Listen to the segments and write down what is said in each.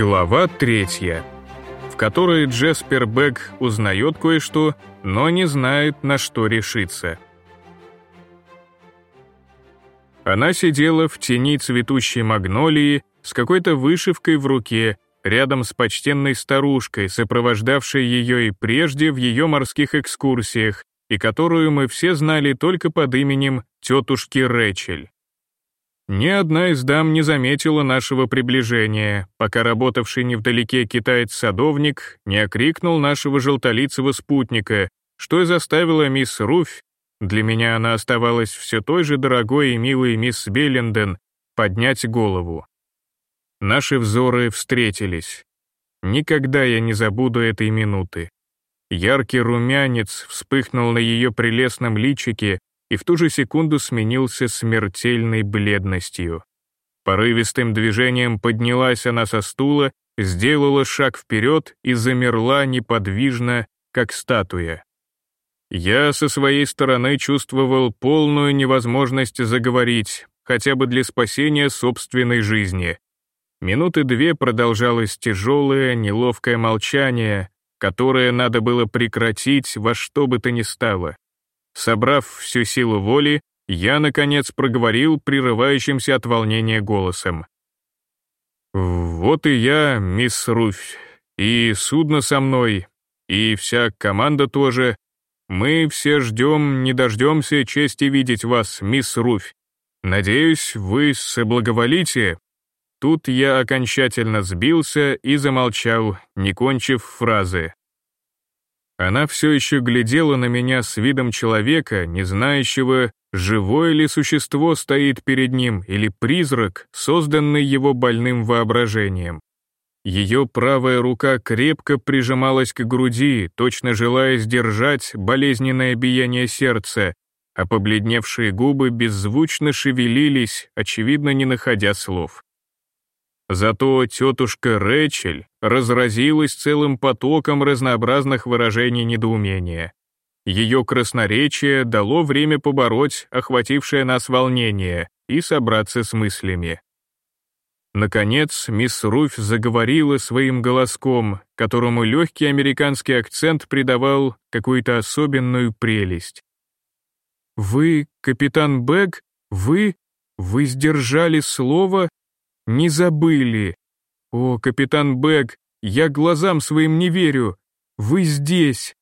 Глава третья, в которой Джеспер Бэг узнает кое-что, но не знает, на что решиться. Она сидела в тени цветущей магнолии с какой-то вышивкой в руке, рядом с почтенной старушкой, сопровождавшей ее и прежде в ее морских экскурсиях, и которую мы все знали только под именем тетушки Рэчель. Ни одна из дам не заметила нашего приближения, пока работавший невдалеке китаец-садовник не окрикнул нашего желтолицего спутника, что и заставило мисс Руфь, для меня она оставалась все той же дорогой и милой мисс Белленден, поднять голову. Наши взоры встретились. Никогда я не забуду этой минуты. Яркий румянец вспыхнул на ее прелестном личике, и в ту же секунду сменился смертельной бледностью. Порывистым движением поднялась она со стула, сделала шаг вперед и замерла неподвижно, как статуя. Я со своей стороны чувствовал полную невозможность заговорить, хотя бы для спасения собственной жизни. Минуты две продолжалось тяжелое, неловкое молчание, которое надо было прекратить во что бы то ни стало. Собрав всю силу воли, я, наконец, проговорил прерывающимся от волнения голосом. «Вот и я, мисс Руфь, и судно со мной, и вся команда тоже. Мы все ждем, не дождемся чести видеть вас, мисс Руфь. Надеюсь, вы соблаговолите». Тут я окончательно сбился и замолчал, не кончив фразы. Она все еще глядела на меня с видом человека, не знающего, живое ли существо стоит перед ним или призрак, созданный его больным воображением. Ее правая рука крепко прижималась к груди, точно желая сдержать болезненное биение сердца, а побледневшие губы беззвучно шевелились, очевидно, не находя слов. Зато тетушка Рэчель разразилась целым потоком разнообразных выражений недоумения. Ее красноречие дало время побороть охватившее нас волнение и собраться с мыслями. Наконец, мисс Руфь заговорила своим голоском, которому легкий американский акцент придавал какую-то особенную прелесть. «Вы, капитан Бэг, вы, вы сдержали слово не забыли. О, капитан Бэг, я глазам своим не верю. Вы здесь.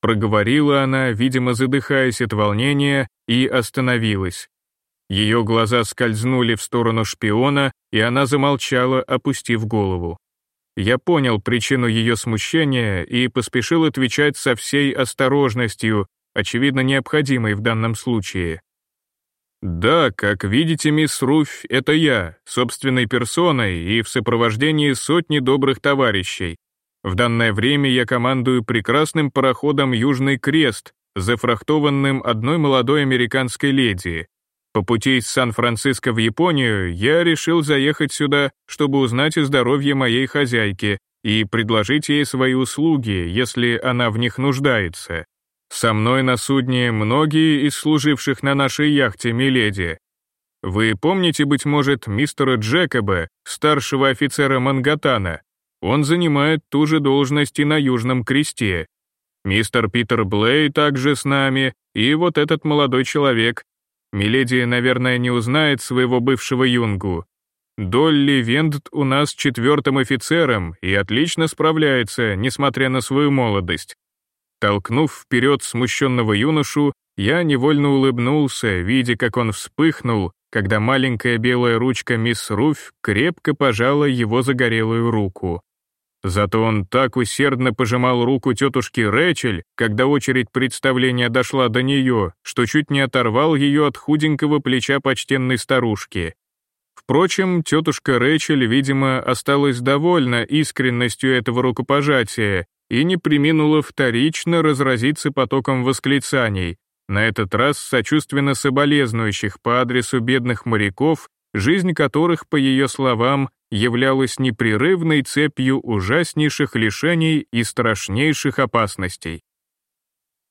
Проговорила она, видимо, задыхаясь от волнения, и остановилась. Ее глаза скользнули в сторону шпиона, и она замолчала, опустив голову. Я понял причину ее смущения и поспешил отвечать со всей осторожностью, очевидно необходимой в данном случае. «Да, как видите, мисс Руфь, это я, собственной персоной и в сопровождении сотни добрых товарищей. В данное время я командую прекрасным пароходом «Южный крест», зафрахтованным одной молодой американской леди. По пути из Сан-Франциско в Японию я решил заехать сюда, чтобы узнать о здоровье моей хозяйки и предложить ей свои услуги, если она в них нуждается. Со мной на судне многие из служивших на нашей яхте Миледи. Вы помните, быть может, мистера Джекоба, старшего офицера Мангатана? Он занимает ту же должность и на Южном Кресте. Мистер Питер Блей также с нами, и вот этот молодой человек. Миледи, наверное, не узнает своего бывшего юнгу. Долли Вендт у нас четвертым офицером и отлично справляется, несмотря на свою молодость. Толкнув вперед смущенного юношу, я невольно улыбнулся, видя, как он вспыхнул, когда маленькая белая ручка мисс Руфь крепко пожала его загорелую руку. Зато он так усердно пожимал руку тетушки Рэчель, когда очередь представления дошла до нее, что чуть не оторвал ее от худенького плеча почтенной старушки. Впрочем, тетушка Рэчель, видимо, осталась довольна искренностью этого рукопожатия и не приминула вторично разразиться потоком восклицаний, на этот раз сочувственно соболезнующих по адресу бедных моряков, жизнь которых, по ее словам, являлась непрерывной цепью ужаснейших лишений и страшнейших опасностей.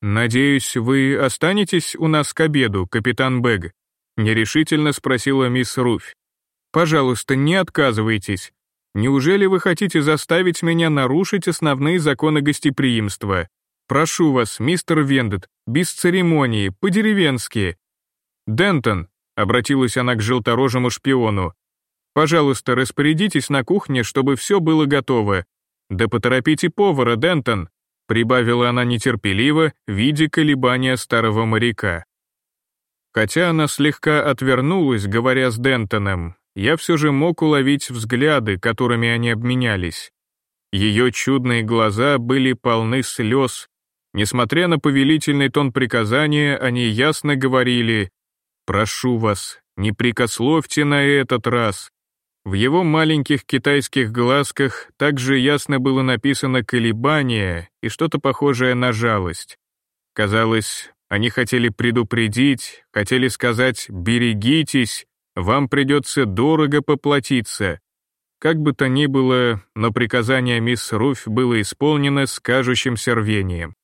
«Надеюсь, вы останетесь у нас к обеду, капитан Бэг?» — нерешительно спросила мисс Руфь. «Пожалуйста, не отказывайтесь. Неужели вы хотите заставить меня нарушить основные законы гостеприимства? Прошу вас, мистер Вендет, без церемонии, по-деревенски. Дентон, обратилась она к желторожему шпиону, пожалуйста, распорядитесь на кухне, чтобы все было готово. Да поторопите повара, Дентон, прибавила она нетерпеливо, видя колебания старого моряка. Хотя она слегка отвернулась, говоря с Дентоном, я все же мог уловить взгляды, которыми они обменялись. Ее чудные глаза были полны слез. Несмотря на повелительный тон приказания, они ясно говорили «Прошу вас, не прикословьте на этот раз». В его маленьких китайских глазках также ясно было написано колебание и что-то похожее на жалость. Казалось, они хотели предупредить, хотели сказать «берегитесь», вам придется дорого поплатиться. Как бы то ни было, но приказание мисс Руфь было исполнено с кажущимся рвением.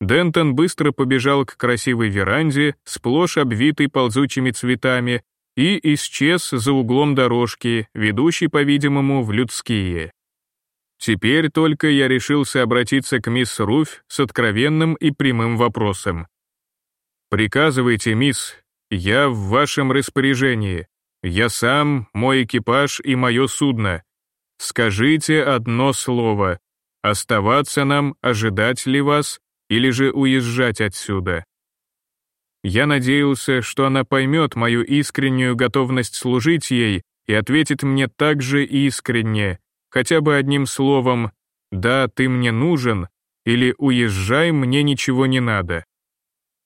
Дентон быстро побежал к красивой веранде, сплошь обвитой ползучими цветами, и исчез за углом дорожки, ведущей, по-видимому, в людские. Теперь только я решился обратиться к мисс Руфь с откровенным и прямым вопросом. «Приказывайте, мисс, я в вашем распоряжении. Я сам, мой экипаж и мое судно. Скажите одно слово. Оставаться нам, ожидать ли вас, или же уезжать отсюда?» Я надеялся, что она поймет мою искреннюю готовность служить ей и ответит мне так же искренне, хотя бы одним словом «Да, ты мне нужен» или «Уезжай, мне ничего не надо».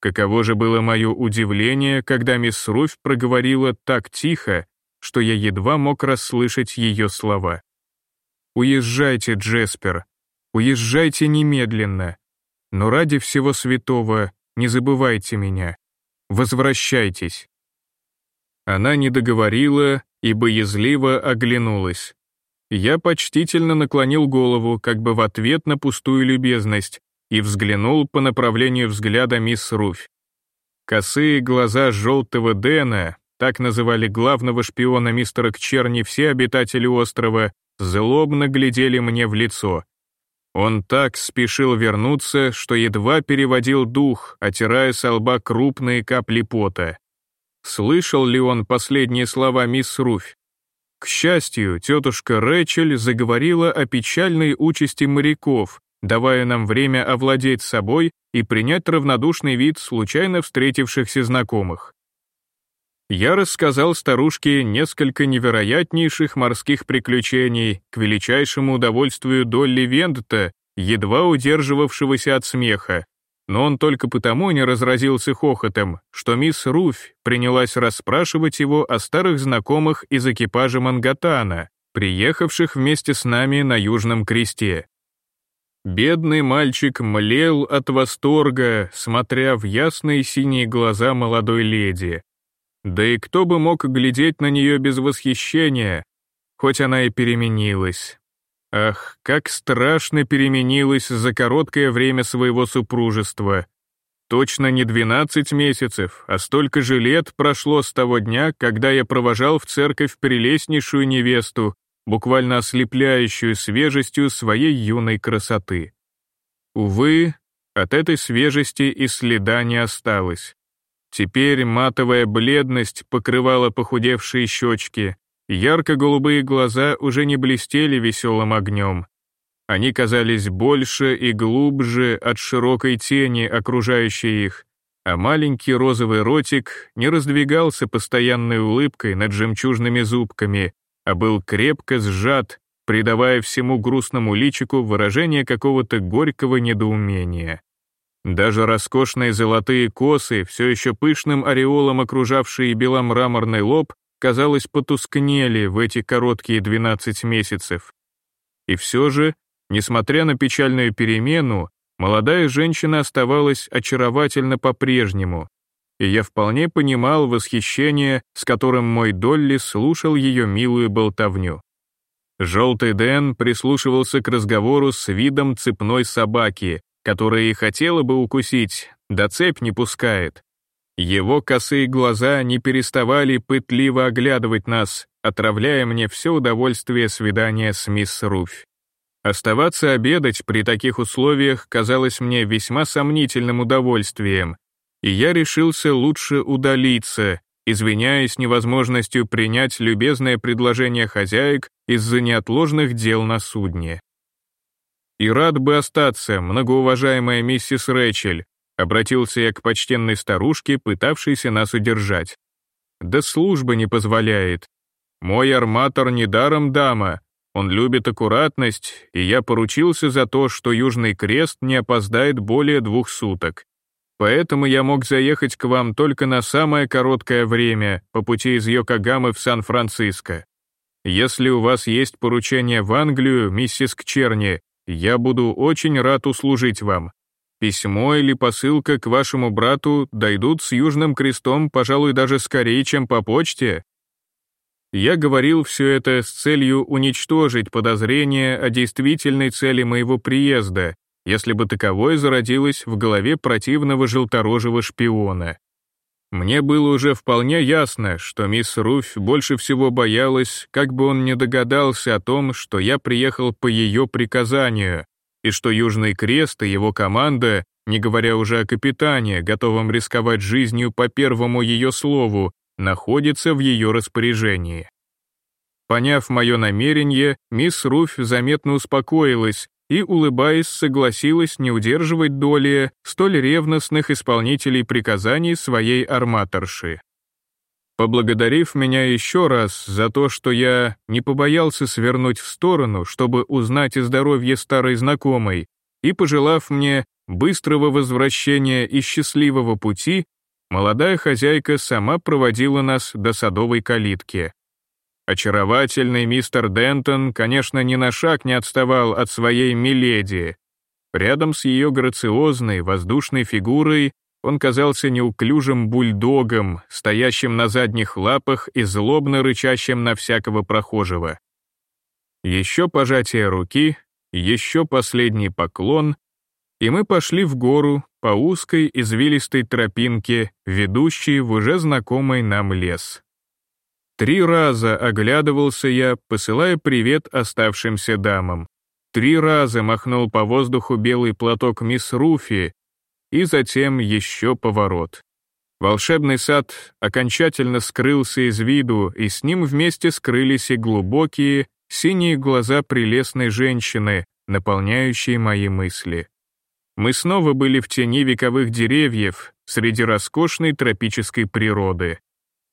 Каково же было мое удивление, когда мисс Руфь проговорила так тихо, что я едва мог расслышать ее слова. «Уезжайте, Джеспер, уезжайте немедленно, но ради всего святого не забывайте меня, возвращайтесь». Она не договорила и боязливо оглянулась. Я почтительно наклонил голову, как бы в ответ на пустую любезность, и взглянул по направлению взгляда мисс Руфь. Косые глаза желтого Дэна, так называли главного шпиона мистера Кчерни все обитатели острова, злобно глядели мне в лицо. Он так спешил вернуться, что едва переводил дух, отирая со лба крупные капли пота. Слышал ли он последние слова мисс Руфь? К счастью, тетушка Рэчель заговорила о печальной участи моряков, давая нам время овладеть собой и принять равнодушный вид случайно встретившихся знакомых. Я рассказал старушке несколько невероятнейших морских приключений к величайшему удовольствию Долли Вендта, едва удерживавшегося от смеха, но он только потому не разразился хохотом, что мисс Руфь принялась расспрашивать его о старых знакомых из экипажа Мангатана, приехавших вместе с нами на Южном Кресте. Бедный мальчик млел от восторга, смотря в ясные синие глаза молодой леди. Да и кто бы мог глядеть на нее без восхищения, хоть она и переменилась. Ах, как страшно переменилась за короткое время своего супружества. Точно не 12 месяцев, а столько же лет прошло с того дня, когда я провожал в церковь прелестнейшую невесту, буквально ослепляющую свежестью своей юной красоты. Увы, от этой свежести и следа не осталось. Теперь матовая бледность покрывала похудевшие щечки, ярко-голубые глаза уже не блестели веселым огнем. Они казались больше и глубже от широкой тени, окружающей их, а маленький розовый ротик не раздвигался постоянной улыбкой над жемчужными зубками, а был крепко сжат, придавая всему грустному личику выражение какого-то горького недоумения. Даже роскошные золотые косы, все еще пышным ореолом окружавшие беломраморный лоб, казалось, потускнели в эти короткие 12 месяцев. И все же, несмотря на печальную перемену, молодая женщина оставалась очаровательна по-прежнему, и я вполне понимал восхищение, с которым мой Долли слушал ее милую болтовню. Желтый Дэн прислушивался к разговору с видом цепной собаки, которая и хотела бы укусить, да цепь не пускает. Его косые глаза не переставали пытливо оглядывать нас, отравляя мне все удовольствие свидания с мисс Руфь. Оставаться обедать при таких условиях казалось мне весьма сомнительным удовольствием, и я решился лучше удалиться, извиняясь невозможностью принять любезное предложение хозяек из-за неотложных дел на судне. «И рад бы остаться, многоуважаемая миссис Рэчель», обратился я к почтенной старушке, пытавшейся нас удержать. «Да служба не позволяет. Мой арматор недаром дама, он любит аккуратность, и я поручился за то, что Южный Крест не опоздает более двух суток. Поэтому я мог заехать к вам только на самое короткое время, по пути из Йокогамы в Сан-Франциско. Если у вас есть поручение в Англию, миссис Кчерни, я буду очень рад услужить вам. Письмо или посылка к вашему брату дойдут с Южным Крестом, пожалуй, даже скорее, чем по почте. Я говорил все это с целью уничтожить подозрение о действительной цели моего приезда если бы таковое зародилось в голове противного желторожего шпиона. Мне было уже вполне ясно, что мисс Руфь больше всего боялась, как бы он не догадался о том, что я приехал по ее приказанию, и что Южный Крест и его команда, не говоря уже о капитане, готовом рисковать жизнью по первому ее слову, находится в ее распоряжении. Поняв мое намерение, мисс Руфь заметно успокоилась и, улыбаясь, согласилась не удерживать доли столь ревностных исполнителей приказаний своей арматорши. Поблагодарив меня еще раз за то, что я не побоялся свернуть в сторону, чтобы узнать о здоровье старой знакомой, и пожелав мне быстрого возвращения и счастливого пути, молодая хозяйка сама проводила нас до садовой калитки. Очаровательный мистер Дентон, конечно, ни на шаг не отставал от своей миледи. Рядом с ее грациозной, воздушной фигурой он казался неуклюжим бульдогом, стоящим на задних лапах и злобно рычащим на всякого прохожего. Еще пожатие руки, еще последний поклон, и мы пошли в гору по узкой извилистой тропинке, ведущей в уже знакомый нам лес. Три раза оглядывался я, посылая привет оставшимся дамам. Три раза махнул по воздуху белый платок мисс Руфи, и затем еще поворот. Волшебный сад окончательно скрылся из виду, и с ним вместе скрылись и глубокие, синие глаза прелестной женщины, наполняющие мои мысли. Мы снова были в тени вековых деревьев, среди роскошной тропической природы.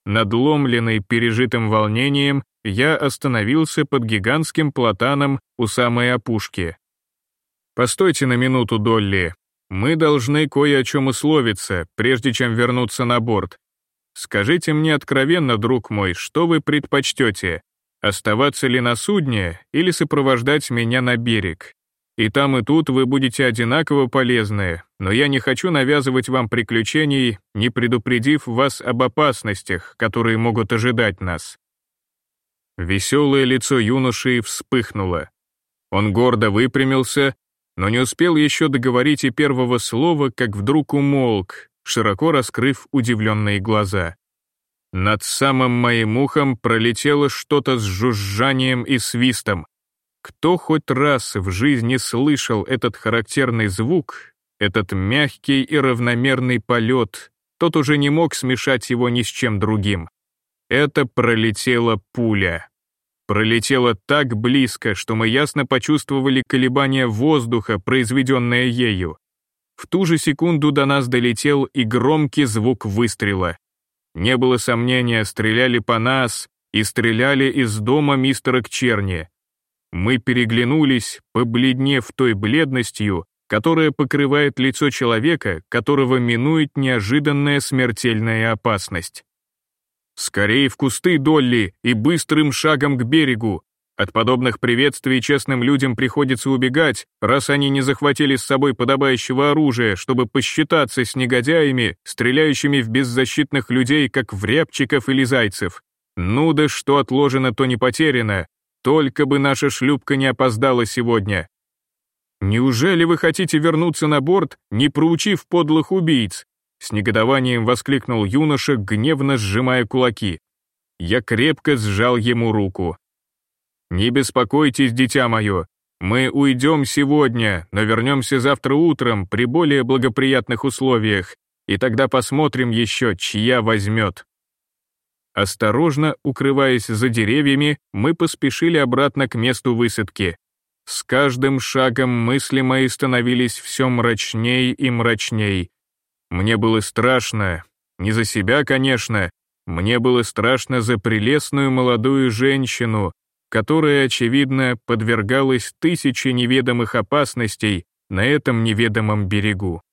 Надломленный пережитым волнением, я остановился под гигантским платаном у самой опушки. «Постойте на минуту, Долли. Мы должны кое о чем условиться, прежде чем вернуться на борт. Скажите мне откровенно, друг мой, что вы предпочтете? Оставаться ли на судне или сопровождать меня на берег? И там, и тут вы будете одинаково полезны, но я не хочу навязывать вам приключений, не предупредив вас об опасностях, которые могут ожидать нас». Веселое лицо юноши вспыхнуло. Он гордо выпрямился, но не успел еще договорить и первого слова, как вдруг умолк, широко раскрыв удивленные глаза. Над самым моим ухом пролетело что-то с жужжанием и свистом. Кто хоть раз в жизни слышал этот характерный звук, этот мягкий и равномерный полет, тот уже не мог смешать его ни с чем другим. Это пролетела пуля. Пролетела так близко, что мы ясно почувствовали колебания воздуха, произведенное ею. В ту же секунду до нас долетел и громкий звук выстрела. Не было сомнения, стреляли по нас и стреляли из дома мистера Кчерни. Мы переглянулись, побледнев той бледностью, которая покрывает лицо человека, которого минует неожиданная смертельная опасность. «Скорее в кусты, Долли, и быстрым шагом к берегу!» От подобных приветствий честным людям приходится убегать, раз они не захватили с собой подобающего оружия, чтобы посчитаться с негодяями, стреляющими в беззащитных людей, как в рябчиков или зайцев. Ну да что отложено, то не потеряно, только бы наша шлюпка не опоздала сегодня. Неужели вы хотите вернуться на борт, не проучив подлых убийц? с негодованием воскликнул юноша, гневно сжимая кулаки. Я крепко сжал ему руку. «Не беспокойтесь, дитя мое, мы уйдем сегодня, но вернемся завтра утром при более благоприятных условиях, и тогда посмотрим еще, чья возьмет». Осторожно, укрываясь за деревьями, мы поспешили обратно к месту высадки. С каждым шагом мысли мои становились все мрачней и мрачней. Мне было страшно, не за себя, конечно, мне было страшно за прелестную молодую женщину, которая, очевидно, подвергалась тысяче неведомых опасностей на этом неведомом берегу.